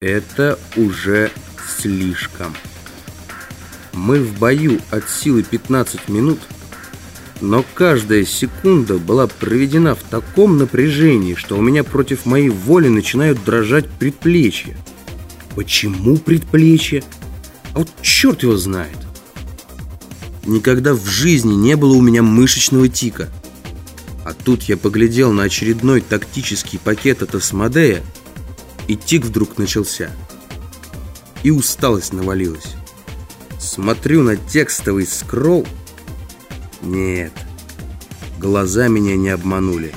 Это уже слишком. Мы в бою от силы 15 минут, но каждая секунда была проведена в таком напряжении, что у меня против моей воли начинают дрожать предплечья. Почему предплечья? А вот черт его знает. Никогда в жизни не было у меня мышечного тика. А тут я поглядел на очередной тактический пакет от Асмодея, и тик вдруг начался. И усталость навалилась. Смотрю на текстовый скролл. Нет, глаза меня не обманули.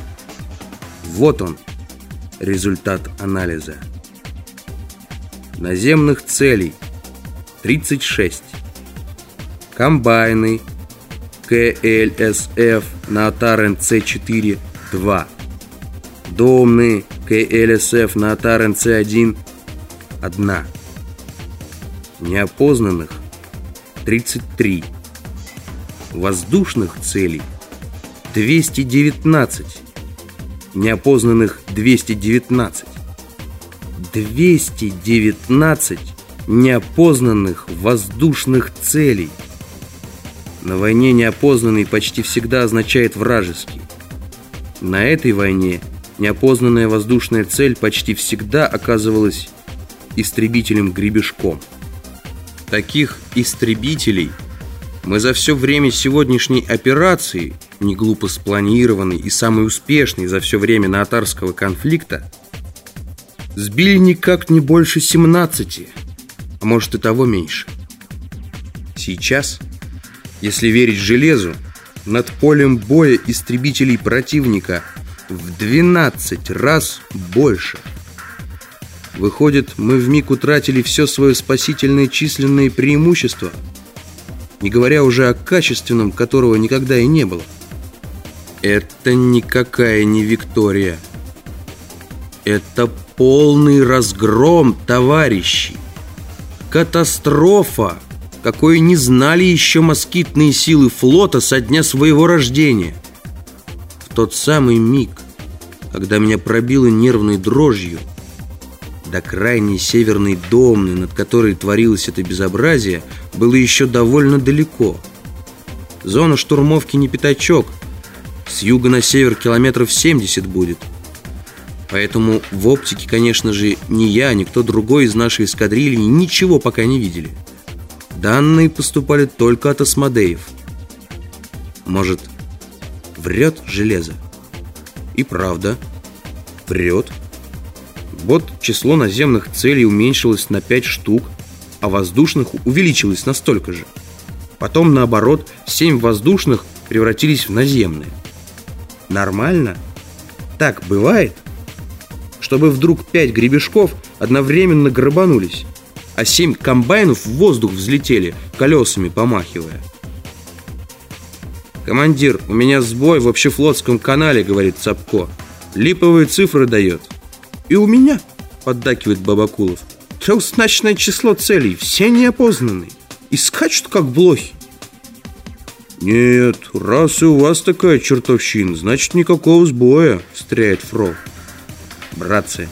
Вот он, результат анализа. Наземных целей 36. Комбайны КЛСФ на Атарен С4 2. Домные КЛСФ на Атарен С1 1. Неопознанных 33. Воздушных целей 219. Неопознанных 219. 219 неопознанных воздушных целей. На войне неопознанный почти всегда означает вражеский. На этой войне неопознанная воздушная цель почти всегда оказывалась истребителем-гребешком. Таких истребителей мы за все время сегодняшней операции, не глупо спланированной и самой успешной за все время наатарского конфликта, сбили никак не больше 17, а может и того меньше. Сейчас, если верить железу, над полем боя истребителей противника в 12 раз больше. Выходит, мы вмиг утратили все свое спасительное численное преимущество, не говоря уже о качественном, которого никогда и не было. Это никакая не Виктория. Это полный разгром, товарищи. Катастрофа, какой не знали еще москитные силы флота со дня своего рождения. В тот самый миг, когда меня пробило нервной дрожью, до крайней северной домны, над которой творилось это безобразие, было еще довольно далеко. Зона штурмовки не пятачок, с юга на север километров 70 будет – Поэтому в оптике, конечно же, ни я, ни кто другой из нашей эскадрильи ничего пока не видели. Данные поступали только от осмодеев. Может, врет железо? И правда, врет. Вот число наземных целей уменьшилось на 5 штук, а воздушных увеличилось на столько же. Потом, наоборот, 7 воздушных превратились в наземные. Нормально? Так бывает? чтобы вдруг пять гребешков одновременно грабанулись, а семь комбайнов в воздух взлетели, колесами помахивая. «Командир, у меня сбой в общефлотском канале», — говорит Цапко. «Липовые цифры дает». «И у меня», — поддакивает Бабакулов. «Трехзначное число целей, все неопознанные, и скачут, как блохи». «Нет, раз и у вас такая чертовщина, значит, никакого сбоя», — встряет Фрол. «Братцы,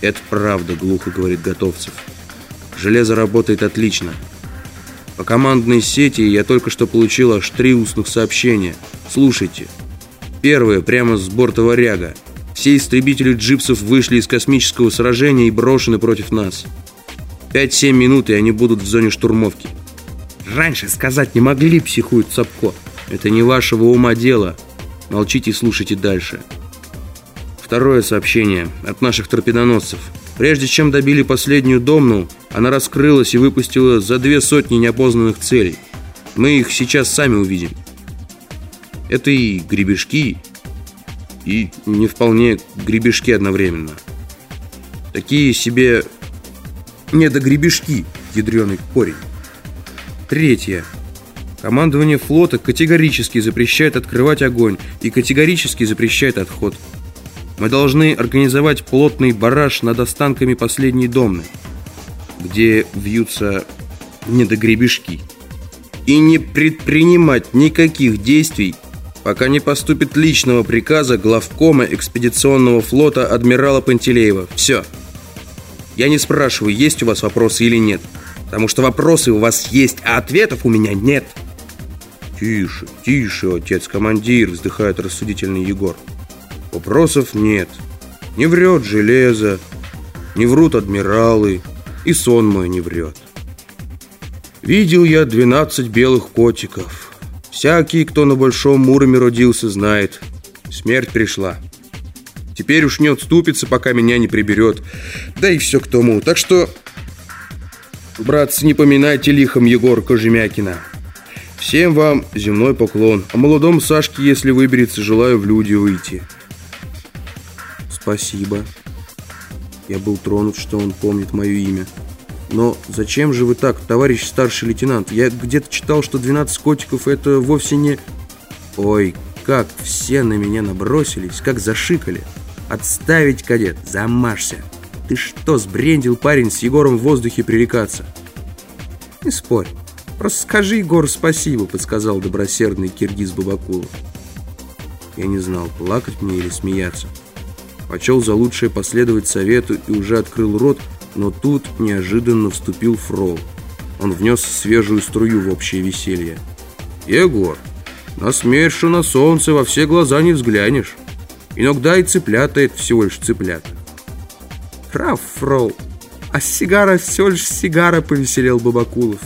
это правда», — глухо говорит Готовцев. «Железо работает отлично. По командной сети я только что получил аж три устных сообщения. Слушайте. Первое прямо с борта «Варяга». Все истребители джипсов вышли из космического сражения и брошены против нас. 5-7 минут, и они будут в зоне штурмовки. Раньше сказать не могли, психует Цапко. Это не вашего ума дело. Молчите и слушайте дальше. Второе сообщение от наших торпедоносцев. Прежде чем добили последнюю домну, она раскрылась и выпустила за две сотни неопознанных целей. Мы их сейчас сами увидим. Это и гребешки, и не вполне гребешки одновременно. Такие себе недогребешки, ядреный корень. Третье. Командование флота категорически запрещает открывать огонь и категорически запрещает отход. Мы должны организовать плотный бараж над останками последней домны, где вьются недогребешки, и не предпринимать никаких действий, пока не поступит личного приказа главкома экспедиционного флота адмирала Пантелеева. Все. Я не спрашиваю, есть у вас вопросы или нет. Потому что вопросы у вас есть, а ответов у меня нет. Тише, тише, отец-командир, вздыхает рассудительный Егор. Вопросов нет. Не врет железо, не врут адмиралы, и сон мой не врет. Видел я двенадцать белых котиков. Всякий, кто на Большом Муроме родился, знает. Смерть пришла. Теперь уж не отступится, пока меня не приберет. Да и все к тому. Так что, братцы, не поминайте лихом Егора Кожемякина. Всем вам земной поклон. А молодому Сашке, если выберется, желаю в люди выйти. Спасибо. Я был тронут, что он помнит мое имя. Но зачем же вы так, товарищ старший лейтенант? Я где-то читал, что 12 котиков это вовсе не... Ой, как все на меня набросились, как зашикали. Отставить, кадет, замажься. Ты что, сбрендил парень с Егором в воздухе пререкаться? Не спорь. Просто скажи Егору спасибо, подсказал добросердный киргиз Бабакулов. Я не знал, плакать мне или смеяться. Почел за лучшее последовать совету и уже открыл рот, но тут неожиданно вступил Фрол. Он внес свежую струю в общее веселье. «Егор, на смершу на солнце во все глаза не взглянешь. Иногда и цыплята это всего лишь цыплята». «Прав, Фрол, а сигара все лишь сигара», — повеселел Бабакулов.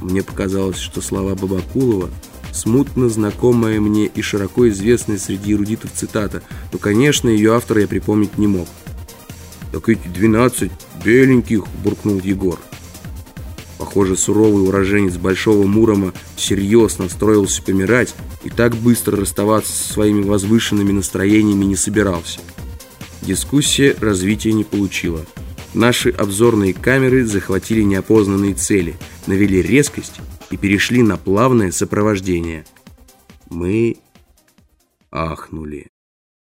Мне показалось, что слова Бабакулова смутно знакомая мне и широко известная среди эрудитов цитата, но, конечно, ее автора я припомнить не мог. «Так эти двенадцать беленьких!» – буркнул Егор. Похоже, суровый уроженец Большого Мурома серьезно настроился помирать и так быстро расставаться со своими возвышенными настроениями не собирался. Дискуссия развития не получила. Наши обзорные камеры захватили неопознанные цели, навели резкость и перешли на плавное сопровождение. Мы ахнули.